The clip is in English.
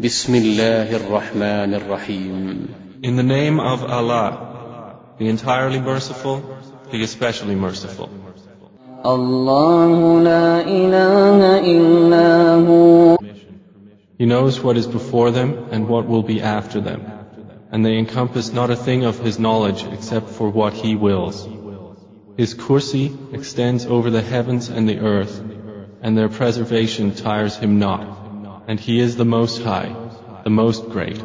بسم الله الرحمن الرحيم In the name of Allah, the entirely merciful, the especially merciful. الله لا إله إلا هو He knows what is before them and what will be after them, and they encompass not a thing of His knowledge except for what He wills. His kursi extends over the heavens and the earth, and their preservation tires Him not, and He is the Most High, the Most Great.